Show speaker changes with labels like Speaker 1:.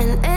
Speaker 1: and